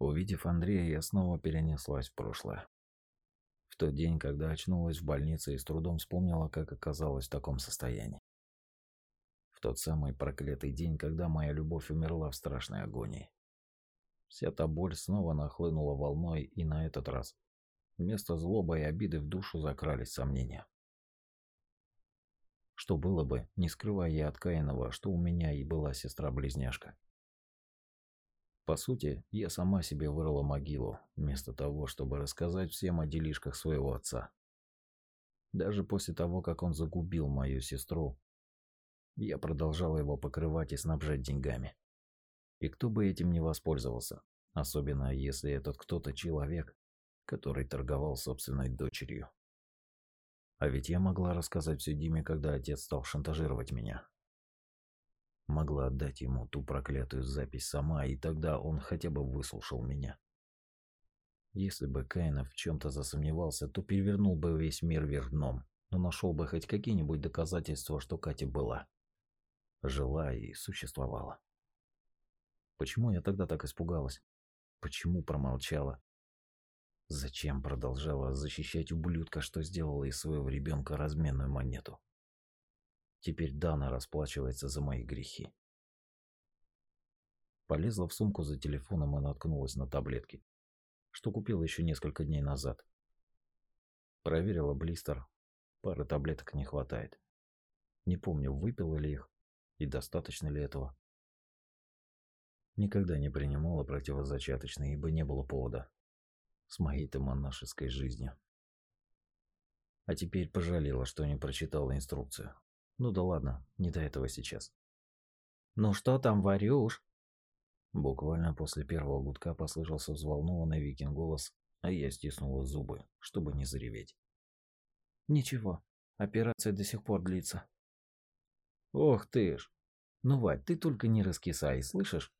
Увидев Андрея, я снова перенеслась в прошлое. В тот день, когда очнулась в больнице и с трудом вспомнила, как оказалась в таком состоянии. В тот самый проклятый день, когда моя любовь умерла в страшной агонии. Вся та боль снова нахлынула волной, и на этот раз вместо злобы и обиды в душу закрались сомнения. Что было бы, не скрывая я от Каинова, что у меня и была сестра-близняшка. По сути, я сама себе вырыла могилу, вместо того, чтобы рассказать всем о делишках своего отца. Даже после того, как он загубил мою сестру, я продолжала его покрывать и снабжать деньгами. И кто бы этим не воспользовался, особенно если этот кто-то человек, который торговал собственной дочерью. А ведь я могла рассказать все Диме, когда отец стал шантажировать меня. Могла отдать ему ту проклятую запись сама, и тогда он хотя бы выслушал меня. Если бы Каинов в чем-то засомневался, то перевернул бы весь мир вверх дном, но нашел бы хоть какие-нибудь доказательства, что Катя была. Жила и существовала. Почему я тогда так испугалась? Почему промолчала? Зачем продолжала защищать ублюдка, что сделала из своего ребенка разменную монету? Теперь Дана расплачивается за мои грехи. Полезла в сумку за телефоном и наткнулась на таблетки, что купила еще несколько дней назад. Проверила блистер. Пары таблеток не хватает. Не помню, выпила ли их и достаточно ли этого. Никогда не принимала противозачаточные, ибо не было повода с моей-то монашеской жизнью. А теперь пожалела, что не прочитала инструкцию. Ну да ладно, не до этого сейчас. «Ну что там, Варюш?» Буквально после первого гудка послышался взволнованный Викин голос, а я стиснула зубы, чтобы не зареветь. «Ничего, операция до сих пор длится». «Ох ты ж! Ну, Вать, ты только не раскисай, слышишь?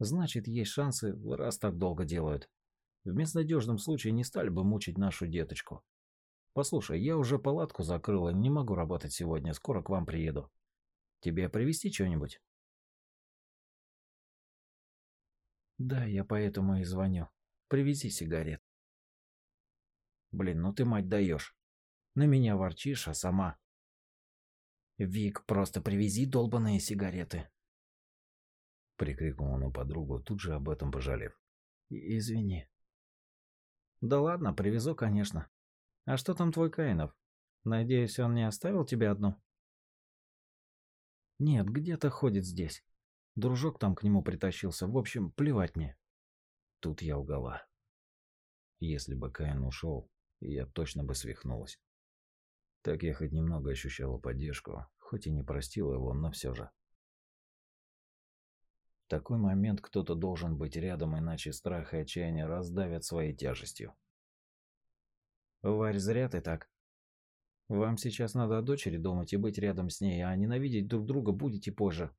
Значит, есть шансы, раз так долго делают. В безнадежном случае не стали бы мучить нашу деточку. Послушай, я уже палатку закрыла, не могу работать сегодня, скоро к вам приеду. Тебе привезти что-нибудь? Да, я поэтому и звоню. Привези сигарет. Блин, ну ты мать даешь. На меня ворчишь, а сама... Вик, просто привези долбаные сигареты. Прикрикнула на подругу, тут же об этом пожалев. Извини. Да ладно, привезу, конечно. А что там твой Каинов? Надеюсь, он не оставил тебя одну? Нет, где-то ходит здесь. Дружок там к нему притащился. В общем, плевать мне. Тут я лгала. Если бы Каин ушел, я точно бы свихнулась. Так я хоть немного ощущала поддержку, хоть и не простила его, но все же. В такой момент кто-то должен быть рядом, иначе страх и отчаяние раздавят своей тяжестью. Варь, зря ты так. Вам сейчас надо о дочери думать и быть рядом с ней, а ненавидеть друг друга будете позже,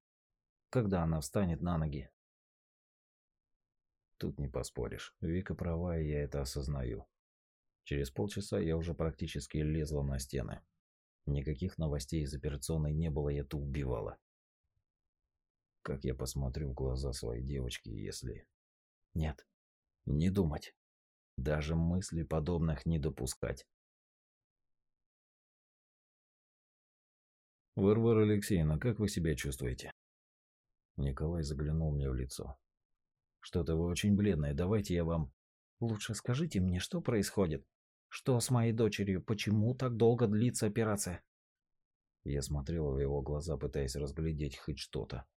когда она встанет на ноги. Тут не поспоришь. Вика права, и я это осознаю. Через полчаса я уже практически лезла на стены. Никаких новостей из операционной не было, я ту убивала. Как я посмотрю в глаза своей девочки, если... Нет, не думать. Даже мыслей подобных не допускать. Варвара Алексеевна, как вы себя чувствуете? Николай заглянул мне в лицо. Что-то вы очень бледная, давайте я вам... Лучше скажите мне, что происходит? Что с моей дочерью? Почему так долго длится операция? Я смотрела в его глаза, пытаясь разглядеть хоть что-то.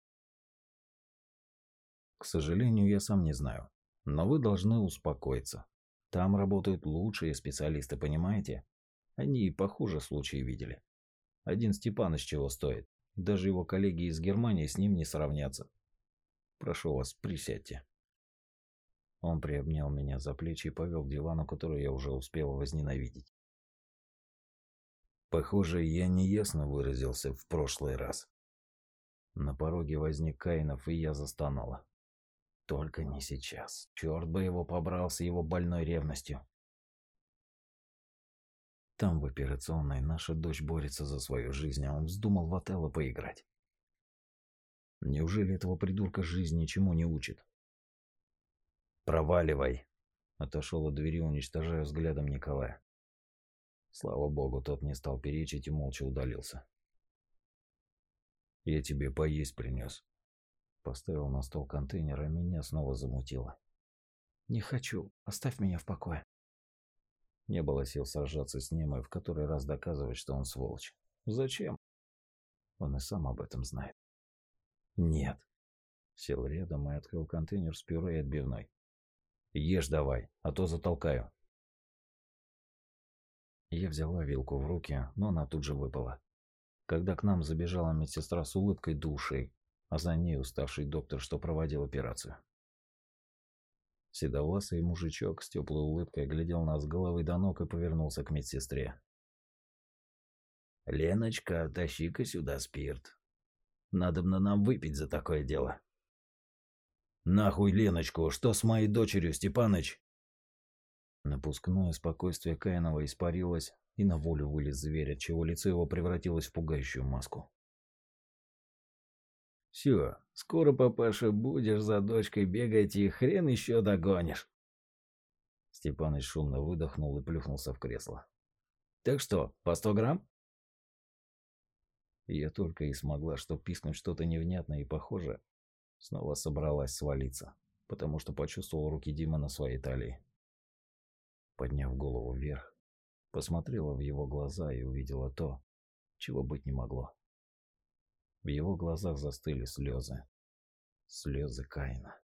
К сожалению, я сам не знаю. Но вы должны успокоиться. Там работают лучшие специалисты, понимаете? Они и похуже случаи видели. Один Степаныч чего стоит. Даже его коллеги из Германии с ним не сравнятся. Прошу вас, присядьте. Он приобнял меня за плечи и повел к дивану, который я уже успел возненавидеть. Похоже, я неясно выразился в прошлый раз. На пороге возник Каинов, и я застонала. Только не сейчас. Черт бы его побрал с его больной ревностью. Там в операционной наша дочь борется за свою жизнь, а он вздумал в Отелло поиграть. Неужели этого придурка жизнь ничему не учит? проваливай!» Отошел от двери, уничтожая взглядом Николая. Слава богу, тот не стал перечить и молча удалился. «Я тебе поесть принес». Поставил на стол контейнер, а меня снова замутило. «Не хочу. Оставь меня в покое». Не было сил сражаться с ним и в который раз доказывать, что он сволочь. Зачем? Он и сам об этом знает. Нет. Сел рядом и открыл контейнер с пюре и отбивной. Ешь давай, а то затолкаю. Я взяла вилку в руки, но она тут же выпала. Когда к нам забежала медсестра с улыбкой души, а за ней уставший доктор, что проводил операцию. Седовласый мужичок с теплой улыбкой глядел нас с головы до ног и повернулся к медсестре. «Леночка, тащи-ка сюда спирт. Надобно нам выпить за такое дело». «Нахуй Леночку, что с моей дочерью, Степаныч?» Напускное спокойствие Каинова испарилось, и на волю вылез зверь, отчего лицо его превратилось в пугающую маску. «Все, скоро, папаша, будешь за дочкой бегать и хрен еще догонишь!» Степаныч шумно выдохнул и плюхнулся в кресло. «Так что, по сто грамм?» Я только и смогла что пискнуть что-то невнятное и похоже. Снова собралась свалиться, потому что почувствовал руки Димы на своей талии. Подняв голову вверх, посмотрела в его глаза и увидела то, чего быть не могло. В его глазах застыли слезы. Слезы Каина.